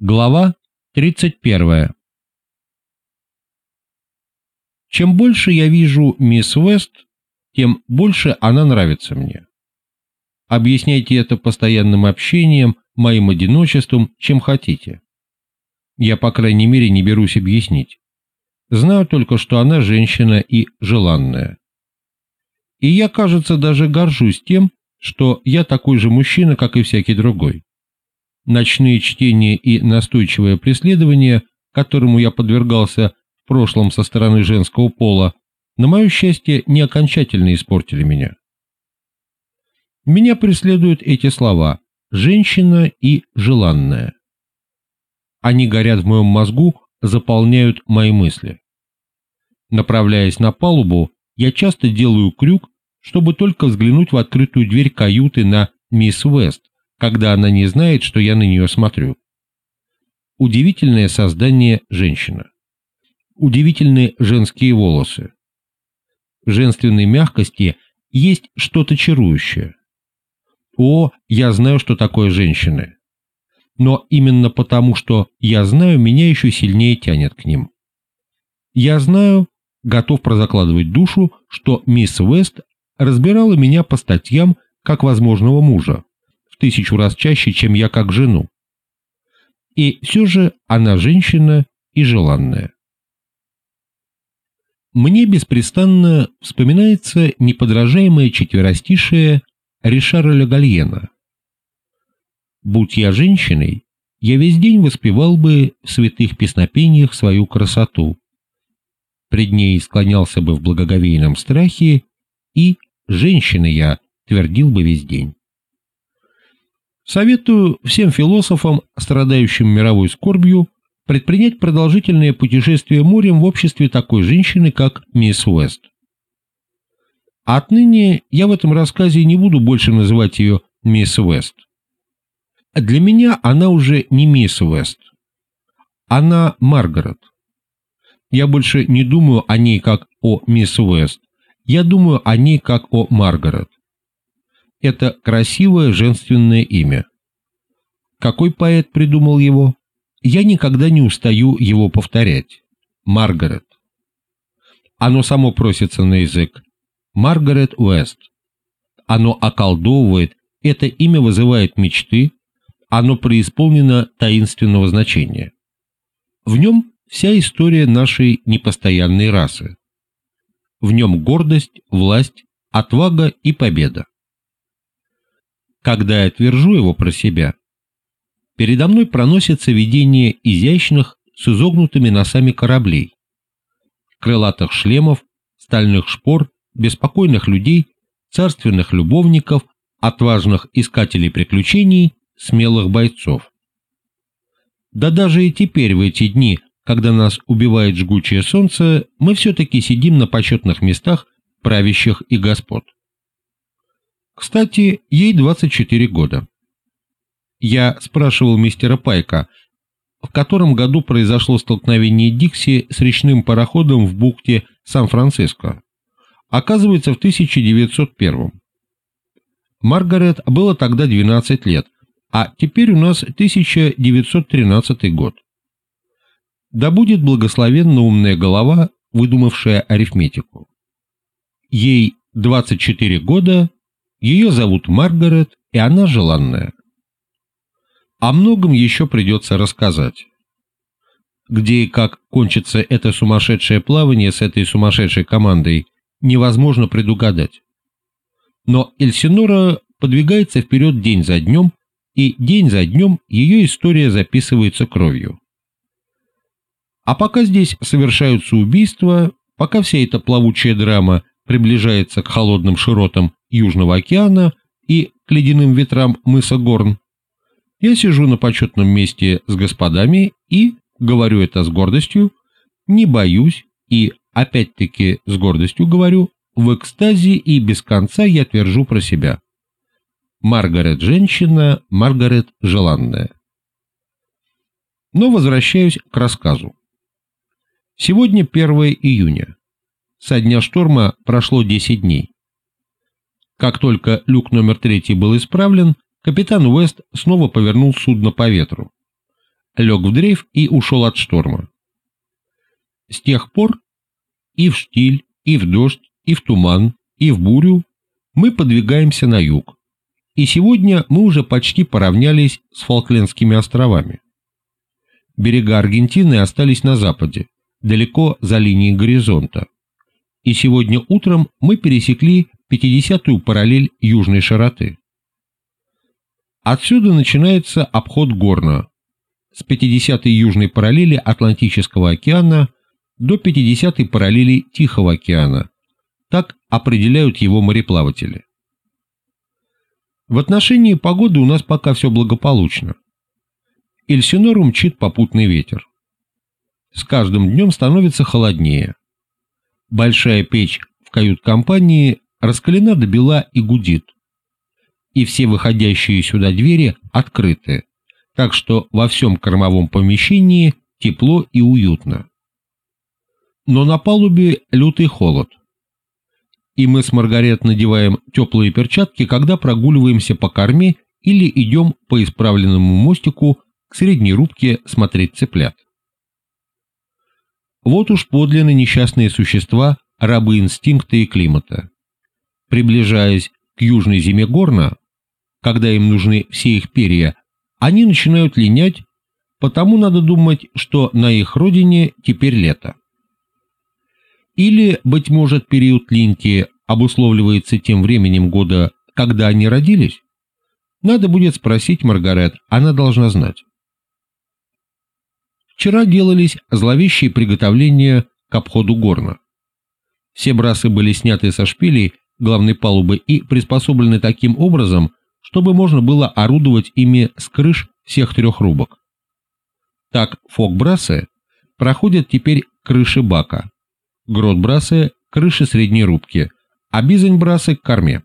Глава 31. Чем больше я вижу мисс Уэст, тем больше она нравится мне. Объясняйте это постоянным общением, моим одиночеством, чем хотите. Я, по крайней мере, не берусь объяснить. Знаю только, что она женщина и желанная. И я, кажется, даже горжусь тем, что я такой же мужчина, как и всякий другой ночные чтения и настойчивое преследование, которому я подвергался в прошлом со стороны женского пола, на мое счастье, не окончательно испортили меня. Меня преследуют эти слова «женщина» и «желанная». Они горят в моем мозгу, заполняют мои мысли. Направляясь на палубу, я часто делаю крюк, чтобы только взглянуть в открытую дверь каюты на мисс Вест, когда она не знает, что я на нее смотрю. Удивительное создание женщина. Удивительные женские волосы. В женственной мягкости есть что-то чарующее. О, я знаю, что такое женщины. Но именно потому, что я знаю, меня еще сильнее тянет к ним. Я знаю, готов прозакладывать душу, что мисс Вест разбирала меня по статьям как возможного мужа, тысячу раз чаще, чем я как жену. И все же она женщина и желанная. Мне беспрестанно вспоминается неподражаемое четверостишее Ришара Легальена. «Будь я женщиной, я весь день воспевал бы в святых песнопениях свою красоту, пред ней склонялся бы в благоговейном страхе и, женщина я, твердил бы весь день. Советую всем философам, страдающим мировой скорбью, предпринять продолжительное путешествие морем в обществе такой женщины, как мисс Уэст. Отныне я в этом рассказе не буду больше называть ее мисс Уэст. Для меня она уже не мисс Уэст. Она Маргарет. Я больше не думаю о ней как о мисс Уэст. Я думаю о ней как о Маргарет это красивое женственное имя. Какой поэт придумал его? Я никогда не устаю его повторять. Маргарет. Оно само просится на язык. Маргарет Уэст. Оно околдовывает, это имя вызывает мечты, оно преисполнено таинственного значения. В нем вся история нашей непостоянной расы. В нем гордость, власть, отвага и победа когда я твержу его про себя, передо мной проносится видение изящных с изогнутыми носами кораблей, крылатых шлемов, стальных шпор, беспокойных людей, царственных любовников, отважных искателей приключений, смелых бойцов. Да даже и теперь, в эти дни, когда нас убивает жгучее солнце, мы все-таки сидим на почетных местах правящих и господ. Кстати, ей 24 года. Я спрашивал мистера Пайка, в котором году произошло столкновение Дикси с речным пароходом в бухте Сан-Франциско. Оказывается, в 1901. Маргарет было тогда 12 лет, а теперь у нас 1913 год. Да будет благословенна умная голова, выдумавшая арифметику. Ей 24 года ее зовут Маргарет, и она желанная. О многом еще придется рассказать. Где и как кончится это сумасшедшее плавание с этой сумасшедшей командой, невозможно предугадать. Но Эльсинора подвигается вперед день за днем, и день за днем ее история записывается кровью. А пока здесь совершаются убийства, пока вся эта плавучая драма приближается к холодным широтам Южного океана и к ледяным ветрам мыса Горн, я сижу на почетном месте с господами и, говорю это с гордостью, не боюсь и, опять-таки, с гордостью говорю, в экстазе и без конца я твержу про себя. Маргарет женщина, Маргарет желанная. Но возвращаюсь к рассказу. Сегодня 1 июня. Со дня шторма прошло 10 дней. Как только люк номер третий был исправлен, капитан Уэст снова повернул судно по ветру. лег в дрейф и ушел от шторма. С тех пор и в штиль, и в дождь, и в туман, и в бурю мы подвигаемся на юг. И сегодня мы уже почти поравнялись с Фолклендскими островами. Берега Аргентины остались на западе, далеко за линией горизонта. И сегодня утром мы пересекли 50-ю параллель южной широты. Отсюда начинается обход Горна, с 50-й южной параллели Атлантического океана до 50-й параллели Тихого океана. Так определяют его мореплаватели. В отношении погоды у нас пока все благополучно. Эльсинору мчит попутный ветер. С каждым днем становится холоднее. Большая печь в кают-компании раскалена до бела и гудит. И все выходящие сюда двери открыты, так что во всем кормовом помещении тепло и уютно. Но на палубе лютый холод. И мы с Маргарет надеваем теплые перчатки, когда прогуливаемся по корме или идем по исправленному мостику к средней рубке смотреть цыплят. Вот уж подлинно несчастные существа, рабы инстинкта и климата. Приближаясь к южной зиме горна, когда им нужны все их перья, они начинают линять, потому надо думать, что на их родине теперь лето. Или, быть может, период линьки обусловливается тем временем года, когда они родились? Надо будет спросить Маргарет, она должна знать. Вчера делались зловещие приготовления к обходу горна. Все брасы были сняты со шпилей главной палубы и приспособлены таким образом, чтобы можно было орудовать ими с крыш всех трех рубок. Так фок-брасы проходят теперь крыши бака, грот-брасы – крыши средней рубки, а бизань-брасы – к корме.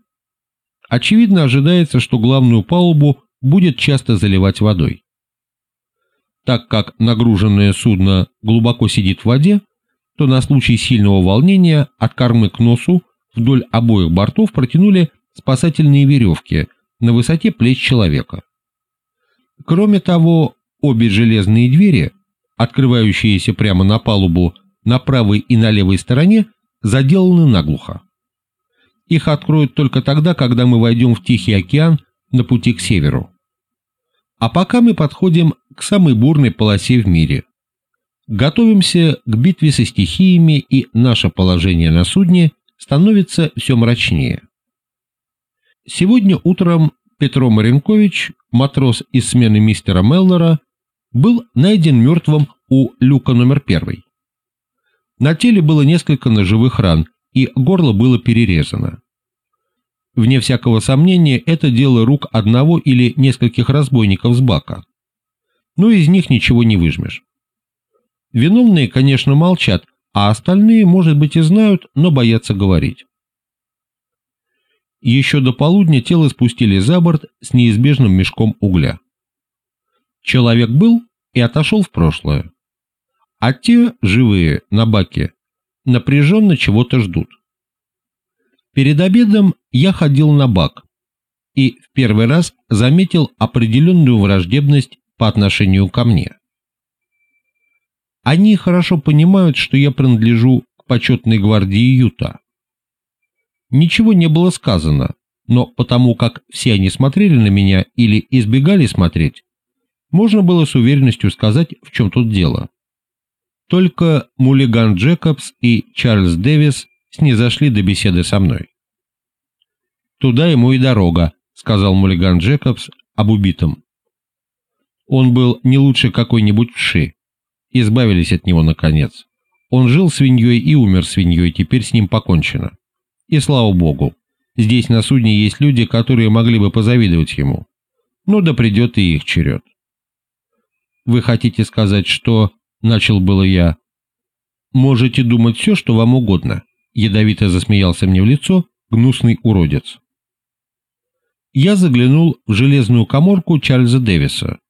Очевидно, ожидается, что главную палубу будет часто заливать водой. Так как нагруженное судно глубоко сидит в воде, то на случай сильного волнения от кормы к носу вдоль обоих бортов протянули спасательные веревки на высоте плеч человека. Кроме того, обе железные двери, открывающиеся прямо на палубу на правой и на левой стороне, заделаны наглухо. Их откроют только тогда, когда мы войдем в Тихий океан на пути к северу. А пока мы подходим к самой бурной полосе в мире. Готовимся к битве со стихиями, и наше положение на судне становится все мрачнее. Сегодня утром Петро Маренкович, матрос из смены мистера Меллора, был найден мертвым у люка номер первый. На теле было несколько ножевых ран, и горло было перерезано. Вне всякого сомнения, это дело рук одного или нескольких разбойников с бака. Но из них ничего не выжмешь. Виновные, конечно, молчат, а остальные, может быть, и знают, но боятся говорить. Еще до полудня тело спустили за борт с неизбежным мешком угля. Человек был и отошел в прошлое. А те, живые, на баке, напряженно чего-то ждут. Перед обедом я ходил на бак и в первый раз заметил определенную враждебность по отношению ко мне. Они хорошо понимают, что я принадлежу к почетной гвардии Юта. Ничего не было сказано, но потому как все они смотрели на меня или избегали смотреть, можно было с уверенностью сказать, в чем тут дело. Только Мулиган Джекобс и Чарльз Дэвис снизошли до беседы со мной. «Туда ему и дорога», — сказал Мулиган Джекобс об убитом. Он был не лучше какой-нибудь вши. Избавились от него, наконец. Он жил свиньей и умер свиньей, теперь с ним покончено. И слава богу, здесь на судне есть люди, которые могли бы позавидовать ему. Ну да придет и их черед. «Вы хотите сказать, что...» — начал было я. «Можете думать все, что вам угодно», — ядовито засмеялся мне в лицо гнусный уродец. Я заглянул в железную коморку Чарльза Дэвиса,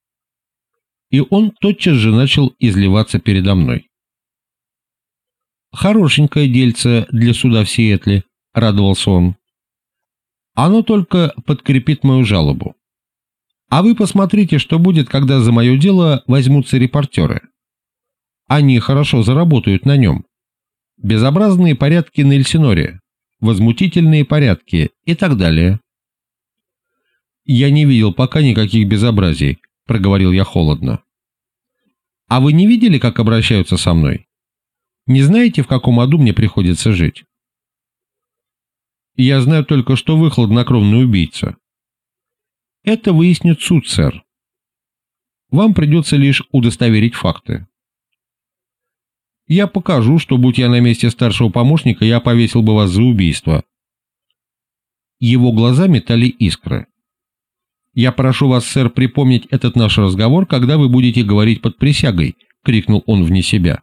и он тотчас же начал изливаться передо мной. «Хорошенькое дельце для суда в Сиэтле», — радовался он. «Оно только подкрепит мою жалобу. А вы посмотрите, что будет, когда за мое дело возьмутся репортеры. Они хорошо заработают на нем. Безобразные порядки на Эльсиноре, возмутительные порядки и так далее. «Я не видел пока никаких безобразий», — проговорил я холодно. «А вы не видели, как обращаются со мной? Не знаете, в каком аду мне приходится жить?» «Я знаю только, что вы хладнокровный убийца». «Это выяснит суд, сэр. Вам придется лишь удостоверить факты». «Я покажу, что, будь я на месте старшего помощника, я повесил бы вас за убийство». Его глаза метали искры. «Я прошу вас, сэр, припомнить этот наш разговор, когда вы будете говорить под присягой», — крикнул он вне себя.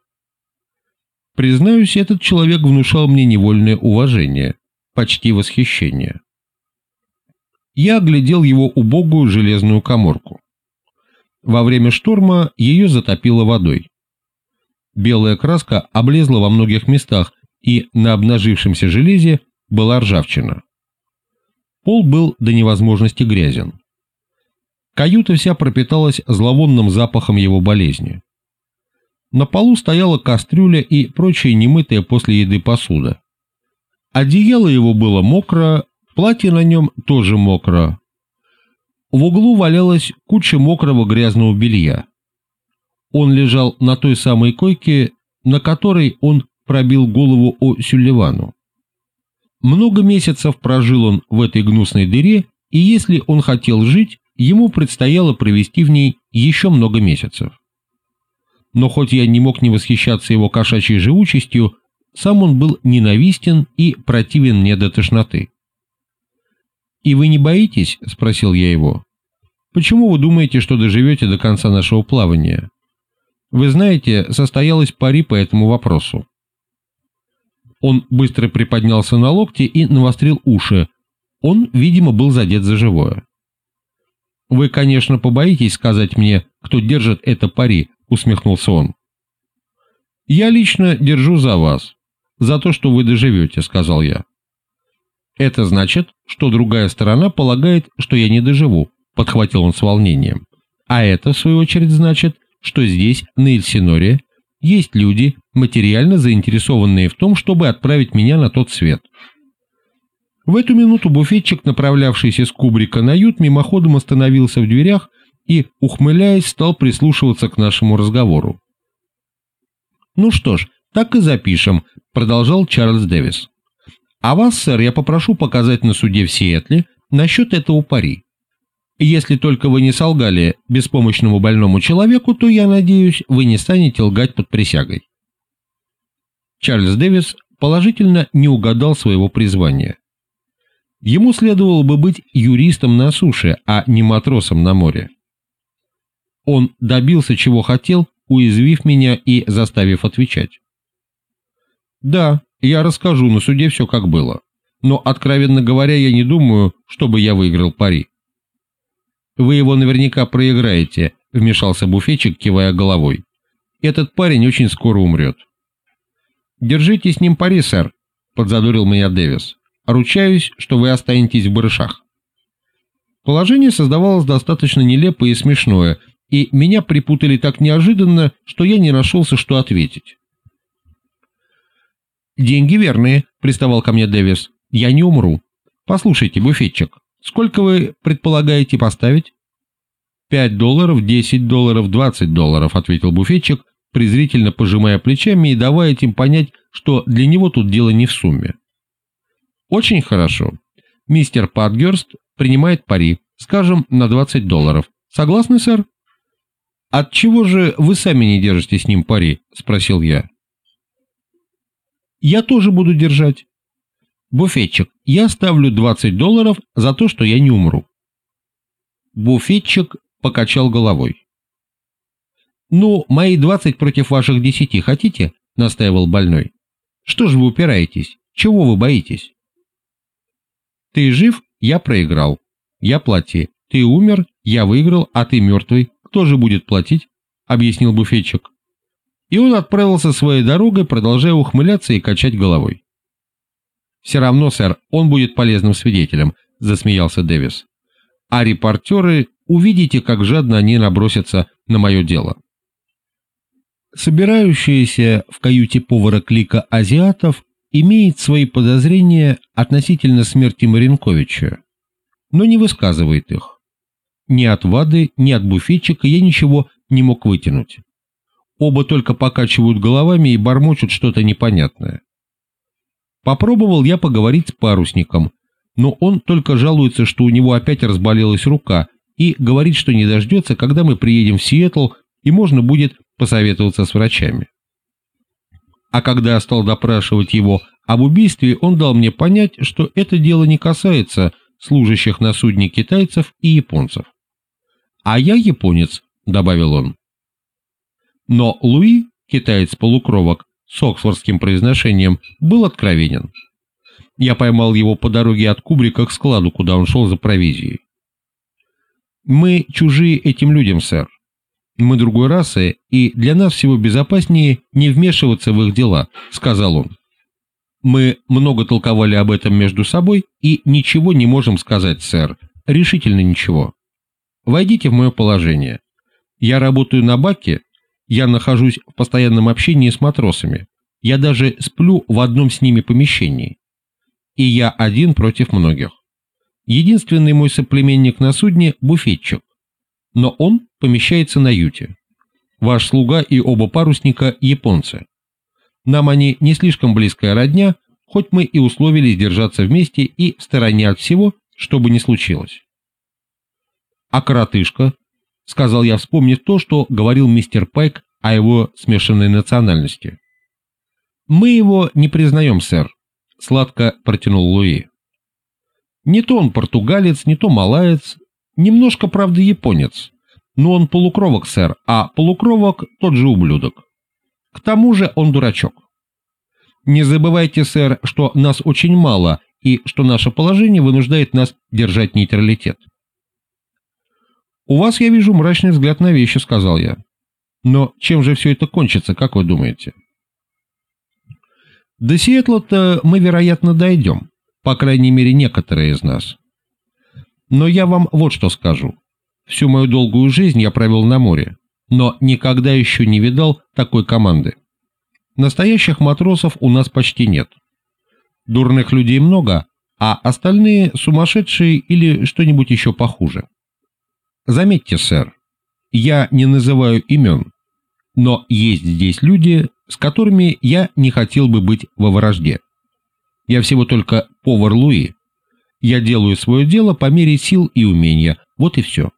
Признаюсь, этот человек внушал мне невольное уважение, почти восхищение. Я оглядел его убогую железную коморку. Во время шторма ее затопило водой. Белая краска облезла во многих местах, и на обнажившемся железе была ржавчина. Пол был до невозможности грязен. Каюта вся пропиталась зловонным запахом его болезни. На полу стояла кастрюля и прочая немытая после еды посуда. Одеяло его было мокро, платье на нем тоже мокро. В углу валялась куча мокрого грязного белья. Он лежал на той самой койке, на которой он пробил голову о Сюлливану. Много месяцев прожил он в этой гнусной дыре, и если он хотел жить, ему предстояло провести в ней еще много месяцев. Но хоть я не мог не восхищаться его кошачьей живучестью, сам он был ненавистен и противен мне до тошноты. «И вы не боитесь?» — спросил я его. «Почему вы думаете, что доживете до конца нашего плавания? Вы знаете, состоялась пари по этому вопросу». Он быстро приподнялся на локте и навострил уши. Он, видимо, был задет за живое. «Вы, конечно, побоитесь сказать мне, кто держит это пари», — усмехнулся он. «Я лично держу за вас, за то, что вы доживете», — сказал я. «Это значит, что другая сторона полагает, что я не доживу», — подхватил он с волнением. «А это, в свою очередь, значит, что здесь, на Эльсиноре, есть люди, материально заинтересованные в том, чтобы отправить меня на тот свет. В эту минуту буфетчик, направлявшийся с кубрика на ют, мимоходом остановился в дверях и, ухмыляясь, стал прислушиваться к нашему разговору. «Ну что ж, так и запишем», — продолжал Чарльз Дэвис. «А вас, сэр, я попрошу показать на суде в Сиэтле насчет этого пари. Если только вы не солгали беспомощному больному человеку, то, я надеюсь, вы не станете лгать под присягой». Чарльз Дэвис положительно не угадал своего призвания. Ему следовало бы быть юристом на суше, а не матросом на море. Он добился чего хотел, уязвив меня и заставив отвечать. Да, я расскажу на суде все как было, но, откровенно говоря, я не думаю, чтобы я выиграл пари. Вы его наверняка проиграете, вмешался буфетчик, кивая головой. Этот парень очень скоро умрет. Держите с ним пари, сэр, подзадорил меня Дэвис. Ручаюсь, что вы останетесь в барышах. Положение создавалось достаточно нелепое и смешное, и меня припутали так неожиданно, что я не нашелся, что ответить. «Деньги верные», — приставал ко мне Дэвис. «Я не умру. Послушайте, буфетчик, сколько вы предполагаете поставить?» «Пять долларов, десять долларов, двадцать долларов», — ответил буфетчик, презрительно пожимая плечами и давая этим понять, что для него тут дело не в сумме. Очень хорошо. Мистер Патгерст принимает пари, скажем, на 20 долларов. Согласны, сэр? От чего же вы сами не держите с ним пари? Спросил я. Я тоже буду держать. Буфетчик, я ставлю 20 долларов за то, что я не умру. Буфетчик покачал головой. «Ну, мои 20 против ваших 10 хотите?» — настаивал больной. «Что же вы упираетесь? Чего вы боитесь?» Ты жив, я проиграл. Я плати. Ты умер, я выиграл, а ты мертвый. Кто же будет платить? Объяснил буфетчик. И он отправился своей дорогой, продолжая ухмыляться и качать головой. «Все равно, сэр, он будет полезным свидетелем», — засмеялся Дэвис. «А репортеры увидите, как жадно они набросятся на мое дело. Собирающаяся в каюте повара клика азиатов имеет свои подозрения относительно смерти Маринковича, но не высказывает их. Ни от Вады, ни от буфетчика я ничего не мог вытянуть. Оба только покачивают головами и бормочут что-то непонятное. Попробовал я поговорить с парусником, но он только жалуется, что у него опять разболелась рука, и говорит, что не дождется, когда мы приедем в Сиэтл, и можно будет посоветоваться с врачами. А когда я стал допрашивать его об убийстве, он дал мне понять, что это дело не касается служащих на судне китайцев и японцев. «А я японец», — добавил он. Но Луи, китаец-полукровок, с оксфордским произношением, был откровенен. Я поймал его по дороге от Кубрика к складу, куда он шел за провизией. «Мы чужие этим людям, сэр. Мы другой расы, и для нас всего безопаснее не вмешиваться в их дела», — сказал он. «Мы много толковали об этом между собой и ничего не можем сказать, сэр. Решительно ничего. Войдите в мое положение. Я работаю на баке, я нахожусь в постоянном общении с матросами. Я даже сплю в одном с ними помещении. И я один против многих. Единственный мой соплеменник на судне – буфетчик. Но он помещается на юте. Ваш слуга и оба парусника – японцы. Нам они не слишком близкая родня, хоть мы и условились держаться вместе и в стороне от всего, что бы ни случилось. А коротышка, — сказал я, вспомнив то, что говорил мистер Пайк о его смешанной национальности. «Мы его не признаем, сэр», — сладко протянул Луи. «Не то он португалец, не то малаец, немножко, правда, японец, но он полукровок, сэр, а полукровок — тот же ублюдок. К тому же он дурачок. Не забывайте, сэр, что нас очень мало и что наше положение вынуждает нас держать нейтралитет. «У вас, я вижу, мрачный взгляд на вещи», — сказал я. «Но чем же все это кончится, как вы думаете?» «До Сиэтла-то мы, вероятно, дойдем, по крайней мере, некоторые из нас. Но я вам вот что скажу. Всю мою долгую жизнь я провел на море, но никогда еще не видал такой команды. Настоящих матросов у нас почти нет. Дурных людей много, а остальные сумасшедшие или что-нибудь еще похуже. Заметьте, сэр, я не называю имен, но есть здесь люди, с которыми я не хотел бы быть во вражде. Я всего только повар Луи. Я делаю свое дело по мере сил и умения, вот и все.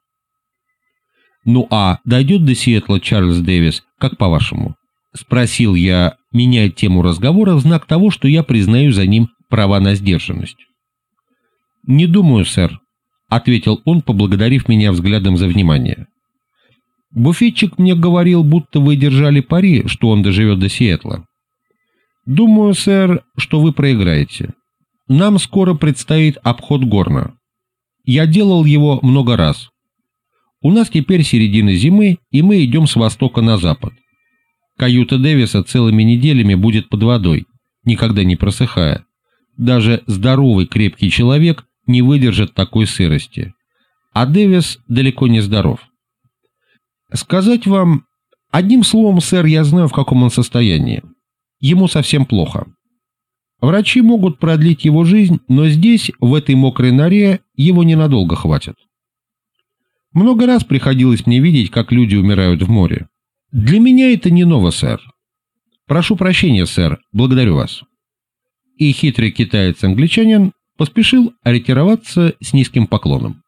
Ну а дойдет до Сиэтла Чарльз Дэвис, как по-вашему? Спросил я, меняя тему разговора в знак того, что я признаю за ним права на сдержанность. Не думаю, сэр, ответил он, поблагодарив меня взглядом за внимание. Буфетчик мне говорил, будто вы держали пари, что он доживет до Сиэтла. Думаю, сэр, что вы проиграете. Нам скоро предстоит обход Горна. Я делал его много раз. У нас теперь середина зимы, и мы идем с востока на запад. Каюта Дэвиса целыми неделями будет под водой, никогда не просыхая. Даже здоровый крепкий человек не выдержит такой сырости. А Дэвис далеко не здоров. Сказать вам... Одним словом, сэр, я знаю, в каком он состоянии. Ему совсем плохо. Врачи могут продлить его жизнь, но здесь, в этой мокрой норе, его ненадолго хватит. Много раз приходилось мне видеть, как люди умирают в море. Для меня это не ново, сэр. Прошу прощения, сэр, благодарю вас. И хитрый китаец-англичанин поспешил ретироваться с низким поклоном.